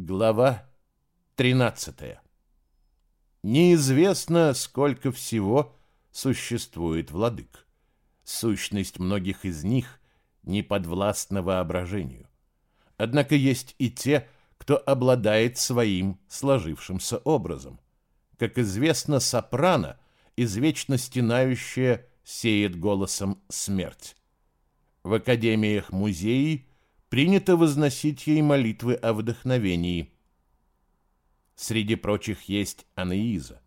Глава 13. Неизвестно, сколько всего существует владык. Сущность многих из них не подвластна воображению. Однако есть и те, кто обладает своим сложившимся образом. Как известно, сопрано, извечно стенающая, сеет голосом смерть. В академиях музеи принято возносить ей молитвы о вдохновении. Среди прочих есть Анаиза,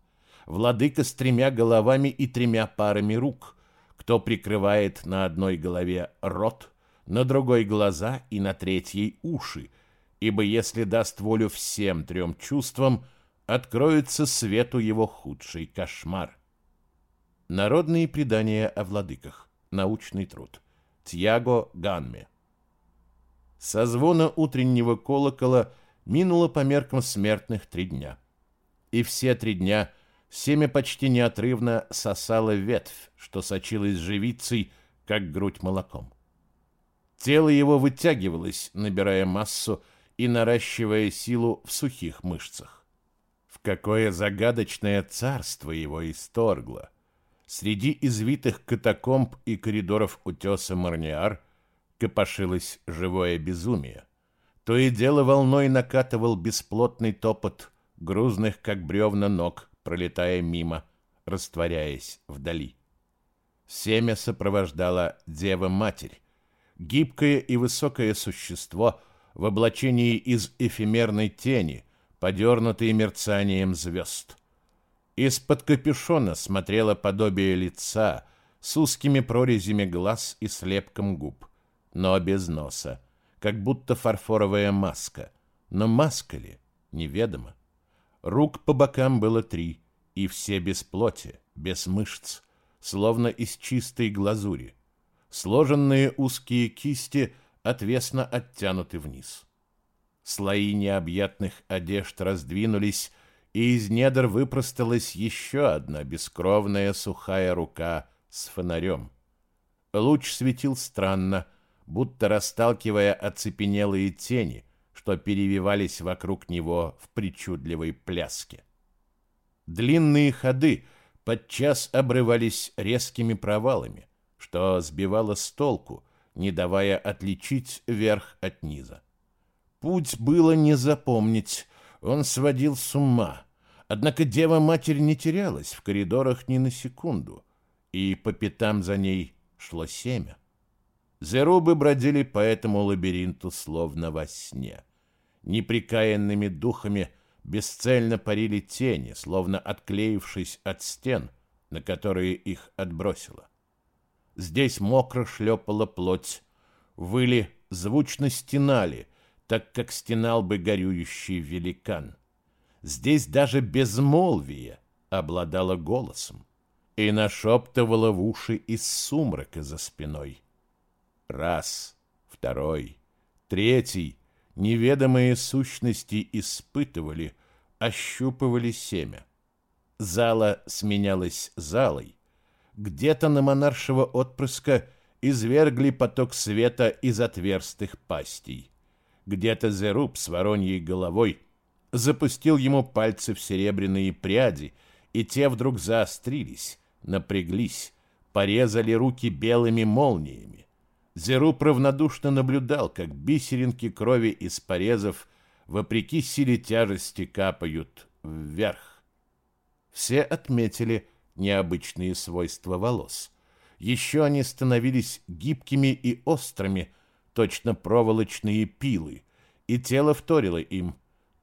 владыка с тремя головами и тремя парами рук, кто прикрывает на одной голове рот, на другой глаза и на третьей уши, ибо если даст волю всем трем чувствам, откроется свету его худший кошмар. Народные предания о владыках. Научный труд. Тьяго Ганме. Со звона утреннего колокола минуло по меркам смертных три дня. И все три дня семя почти неотрывно сосало ветвь, что сочилась живицей, как грудь молоком. Тело его вытягивалось, набирая массу и наращивая силу в сухих мышцах. В какое загадочное царство его исторгло! Среди извитых катакомб и коридоров утеса Марниар – копошилось живое безумие. То и дело волной накатывал бесплотный топот грузных, как бревна ног, пролетая мимо, растворяясь вдали. Семя сопровождала Дева-Матерь, гибкое и высокое существо в облачении из эфемерной тени, подернутые мерцанием звезд. Из-под капюшона смотрело подобие лица с узкими прорезями глаз и слепком губ но без носа, как будто фарфоровая маска. Но маска ли? Неведомо. Рук по бокам было три, и все без плоти, без мышц, словно из чистой глазури. Сложенные узкие кисти отвесно оттянуты вниз. Слои необъятных одежд раздвинулись, и из недр выпросталась еще одна бескровная сухая рука с фонарем. Луч светил странно, будто расталкивая оцепенелые тени, что перевивались вокруг него в причудливой пляске. Длинные ходы подчас обрывались резкими провалами, что сбивало с толку, не давая отличить верх от низа. Путь было не запомнить, он сводил с ума. Однако Дева-Матерь не терялась в коридорах ни на секунду, и по пятам за ней шло семя. Зерубы бродили по этому лабиринту словно во сне. Неприкаянными духами бесцельно парили тени, словно отклеившись от стен, на которые их отбросило. Здесь мокро шлепала плоть, выли звучно стенали, так как стенал бы горюющий великан. Здесь даже безмолвие обладало голосом и нашептывало в уши из сумрака за спиной. Раз, второй, третий неведомые сущности испытывали, ощупывали семя. Зала сменялась залой. Где-то на монаршего отпрыска извергли поток света из отверстых пастей. Где-то Зеруб с вороньей головой запустил ему пальцы в серебряные пряди, и те вдруг заострились, напряглись, порезали руки белыми молниями. Зеруб равнодушно наблюдал, как бисеринки крови из порезов, вопреки силе тяжести, капают вверх. Все отметили необычные свойства волос. Еще они становились гибкими и острыми, точно проволочные пилы, и тело вторило им,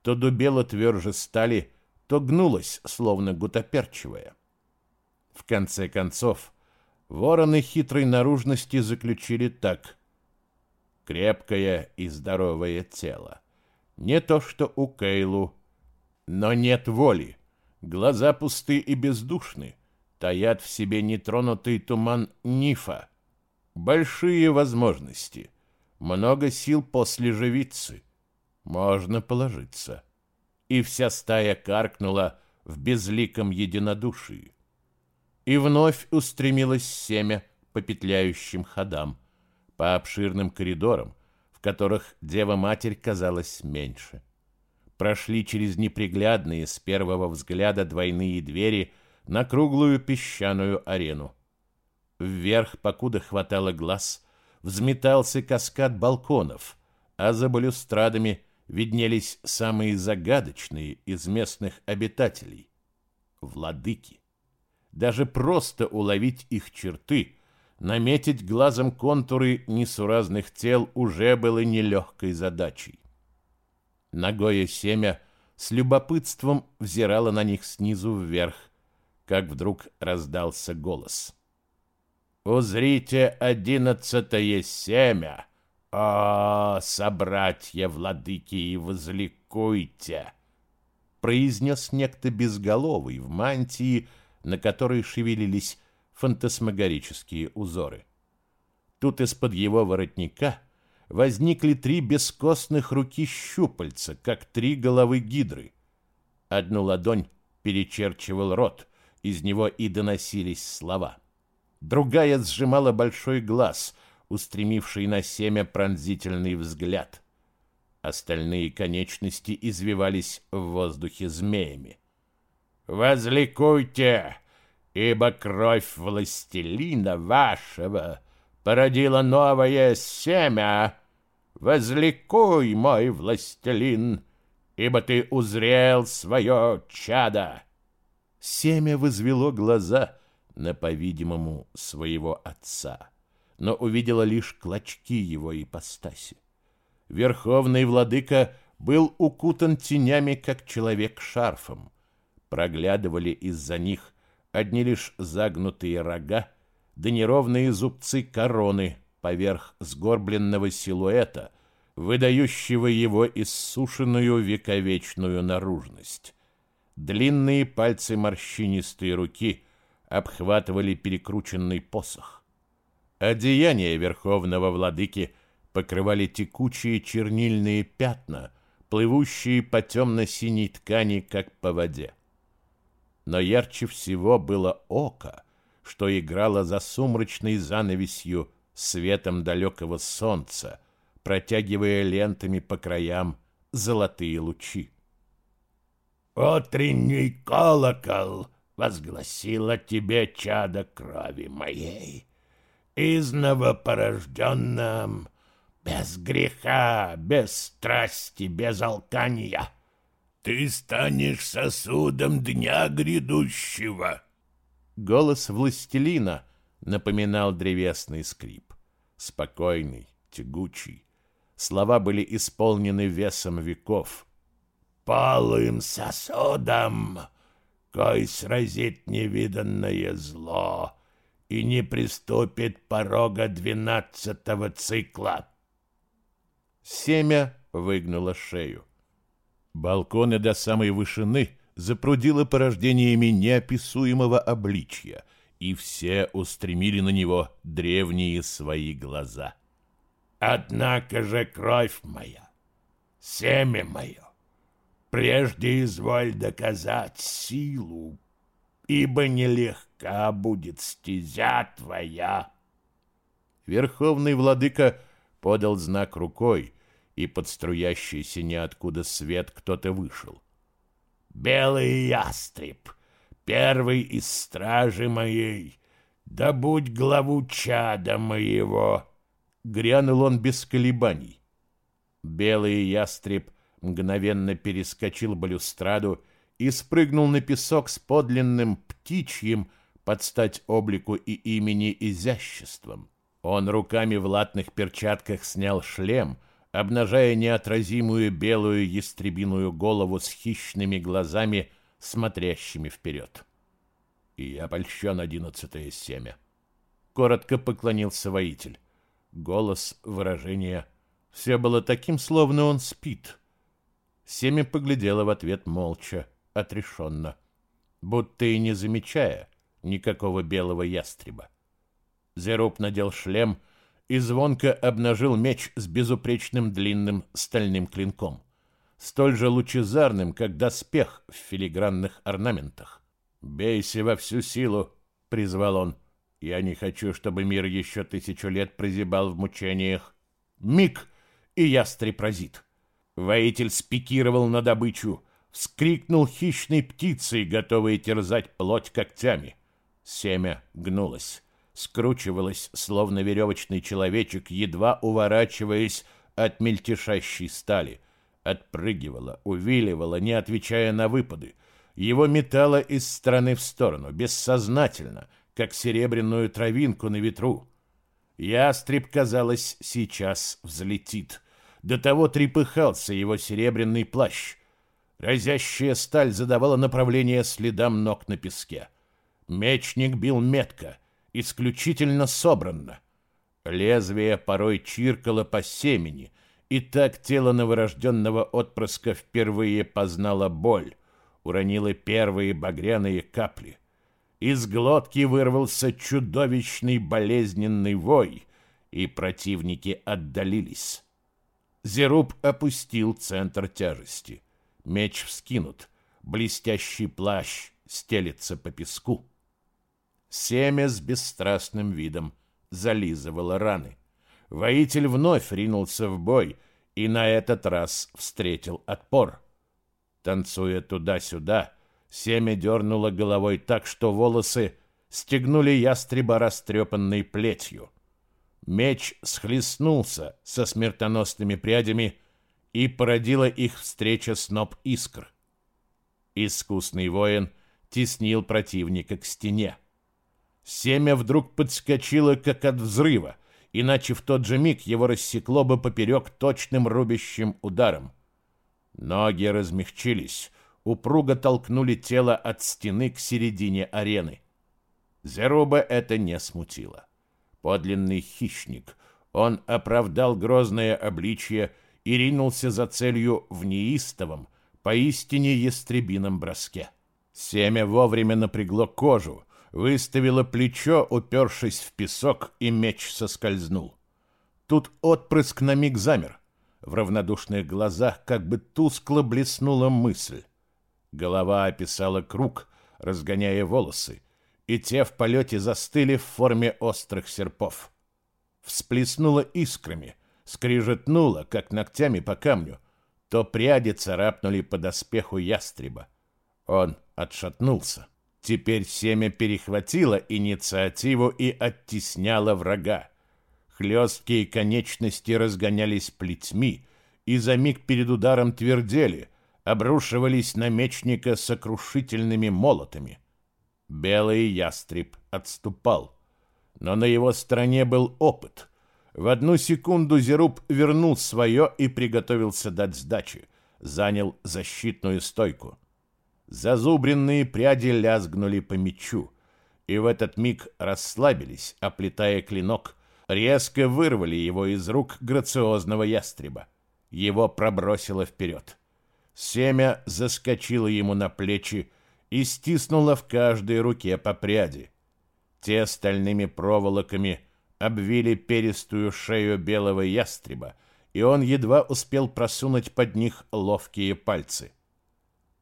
то дубело тверже стали, то гнулось, словно гутоперчивое. В конце концов, Вороны хитрой наружности заключили так. Крепкое и здоровое тело. Не то, что у Кейлу, но нет воли. Глаза пусты и бездушны, таят в себе нетронутый туман Нифа. Большие возможности, много сил после живицы. Можно положиться. И вся стая каркнула в безликом единодушии и вновь устремилось семя по петляющим ходам, по обширным коридорам, в которых Дева-Матерь казалась меньше. прошли через неприглядные с первого взгляда двойные двери на круглую песчаную арену. Вверх, покуда хватало глаз, взметался каскад балконов, а за балюстрадами виднелись самые загадочные из местных обитателей — владыки. Даже просто уловить их черты, наметить глазом контуры несуразных тел уже было нелегкой задачей. Ногое семя с любопытством взирало на них снизу вверх, как вдруг раздался голос. «Узрите одиннадцатое семя! О, собратья владыки, и возликуйте!» произнес некто безголовый в мантии, на которой шевелились фантасмагорические узоры. Тут из-под его воротника возникли три бескостных руки щупальца, как три головы гидры. Одну ладонь перечерчивал рот, из него и доносились слова. Другая сжимала большой глаз, устремивший на семя пронзительный взгляд. Остальные конечности извивались в воздухе змеями. «Возликуйте, ибо кровь властелина вашего породила новое семя. Возликуй, мой властелин, ибо ты узрел свое чадо!» Семя возвело глаза на, по-видимому, своего отца, но увидело лишь клочки его ипостаси. Верховный владыка был укутан тенями, как человек шарфом. Проглядывали из-за них одни лишь загнутые рога, да неровные зубцы короны поверх сгорбленного силуэта, выдающего его иссушенную вековечную наружность. Длинные пальцы морщинистой руки обхватывали перекрученный посох. Одеяния верховного владыки покрывали текучие чернильные пятна, плывущие по темно-синей ткани, как по воде. Но ярче всего было око, что играло за сумрачной занавесью светом далекого солнца, протягивая лентами по краям золотые лучи. Утренний колокол возгласил о тебе чадо крови моей, изново порожденном, без греха, без страсти, без алкания. Ты станешь сосудом дня грядущего. Голос властелина напоминал древесный скрип. Спокойный, тягучий. Слова были исполнены весом веков — полым сосудом, кой сразит невиданное зло и не приступит порога двенадцатого цикла. Семя выгнуло шею. Балконы до самой вышины запрудило порождениями неописуемого обличья, и все устремили на него древние свои глаза. Однако же кровь моя, семя мое, Прежде изволь доказать силу, ибо нелегка будет стезя твоя. Верховный владыка подал знак рукой, и под струящийся ниоткуда свет кто-то вышел. «Белый ястреб, первый из стражи моей, да будь главу чада моего!» Грянул он без колебаний. Белый ястреб мгновенно перескочил балюстраду и спрыгнул на песок с подлинным птичьим под стать облику и имени изяществом. Он руками в латных перчатках снял шлем, обнажая неотразимую белую ястребиную голову с хищными глазами, смотрящими вперед. И я польщен одиннадцатое семя. Коротко поклонился воитель. Голос, выражение — все было таким, словно он спит. Семя поглядела в ответ молча, отрешенно, будто и не замечая никакого белого ястреба. Зеруб надел шлем и звонко обнажил меч с безупречным длинным стальным клинком, столь же лучезарным, как доспех в филигранных орнаментах. «Бейся во всю силу!» — призвал он. «Я не хочу, чтобы мир еще тысячу лет прозябал в мучениях. Миг, и ястреб разит!» Воитель спикировал на добычу, вскрикнул хищной птицей, готовой терзать плоть когтями. Семя гнулось, скручивалось, словно веревочный человечек, едва уворачиваясь от мельтешащей стали. Отпрыгивало, увиливало, не отвечая на выпады. Его метало из стороны в сторону, бессознательно, как серебряную травинку на ветру. Ястреб, казалось, сейчас взлетит. До того трепыхался его серебряный плащ. Разящая сталь задавала направление следам ног на песке. Мечник бил метко, исключительно собранно. Лезвие порой чиркало по семени, и так тело новорожденного отпрыска впервые познало боль, уронило первые багряные капли. Из глотки вырвался чудовищный болезненный вой, и противники отдалились. Зеруб опустил центр тяжести. Меч вскинут, блестящий плащ стелится по песку. Семя с бесстрастным видом зализывало раны. Воитель вновь ринулся в бой и на этот раз встретил отпор. Танцуя туда-сюда, Семя дернуло головой так, что волосы стегнули ястреба растрепанной плетью. Меч схлестнулся со смертоносными прядями, и породила их встреча сноп искр. Искусный воин теснил противника к стене. Семя вдруг подскочило, как от взрыва, иначе в тот же миг его рассекло бы поперек точным рубящим ударом. Ноги размягчились, упруго толкнули тело от стены к середине арены. Зеруба это не смутило. Подлинный хищник, он оправдал грозное обличье и ринулся за целью в неистовом, поистине ястребином броске. Семя вовремя напрягло кожу, выставило плечо, упершись в песок, и меч соскользнул. Тут отпрыск на миг замер. В равнодушных глазах как бы тускло блеснула мысль. Голова описала круг, разгоняя волосы, и те в полете застыли в форме острых серпов. Всплеснула искрами, скрижетнула, как ногтями по камню, то пряди царапнули по доспеху ястреба. Он отшатнулся. Теперь семя перехватило инициативу и оттесняло врага. Хлесткие конечности разгонялись плетьми, и за миг перед ударом твердели — обрушивались на мечника сокрушительными молотами. Белый ястреб отступал, но на его стороне был опыт. В одну секунду Зеруб вернул свое и приготовился дать сдачи, занял защитную стойку. Зазубренные пряди лязгнули по мечу, и в этот миг расслабились, оплетая клинок, резко вырвали его из рук грациозного ястреба. Его пробросило вперед. Семя заскочило ему на плечи и стиснуло в каждой руке по пряди. Те стальными проволоками обвили перистую шею белого ястреба, и он едва успел просунуть под них ловкие пальцы.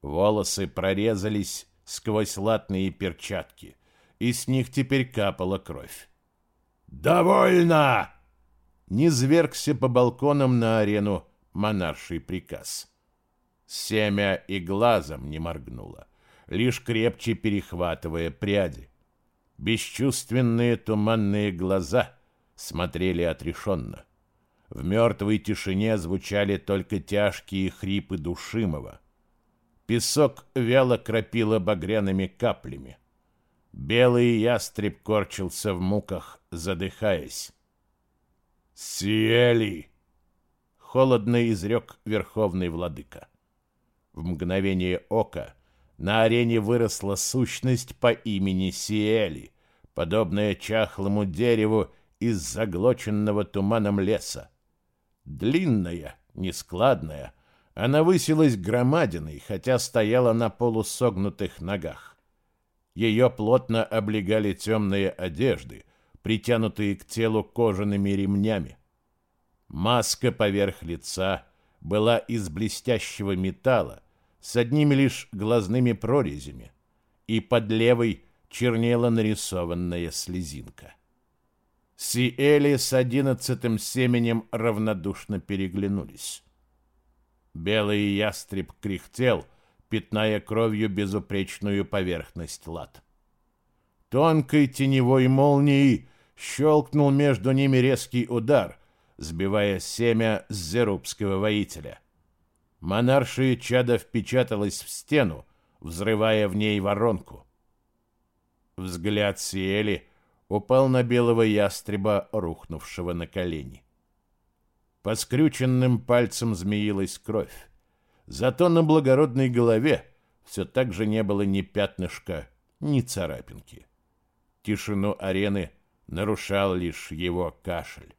Волосы прорезались сквозь латные перчатки, и с них теперь капала кровь. «Довольно!» Не звергся по балконам на арену монарший приказ. Семя и глазом не моргнуло, лишь крепче перехватывая пряди. Бесчувственные туманные глаза смотрели отрешенно. В мертвой тишине звучали только тяжкие хрипы душимого. Песок вяло кропило багряными каплями. Белый ястреб корчился в муках, задыхаясь. «Сиэли!» — холодно изрек верховный владыка. В мгновение ока на арене выросла сущность по имени Сиэли, подобная чахлому дереву из заглоченного туманом леса. Длинная, нескладная, она высилась громадиной, хотя стояла на полусогнутых ногах. Ее плотно облегали темные одежды, притянутые к телу кожаными ремнями. Маска поверх лица была из блестящего металла, с одними лишь глазными прорезями, и под левой чернела нарисованная слезинка. Сиэли с одиннадцатым семенем равнодушно переглянулись. Белый ястреб кряхтел, пятная кровью безупречную поверхность лад. Тонкой теневой молнией щелкнул между ними резкий удар, сбивая семя с зерубского воителя. Монаршие чадо впечаталось в стену, взрывая в ней воронку. Взгляд Сиэли упал на белого ястреба, рухнувшего на колени. По скрюченным пальцам змеилась кровь. Зато на благородной голове все так же не было ни пятнышка, ни царапинки. Тишину арены нарушал лишь его кашель.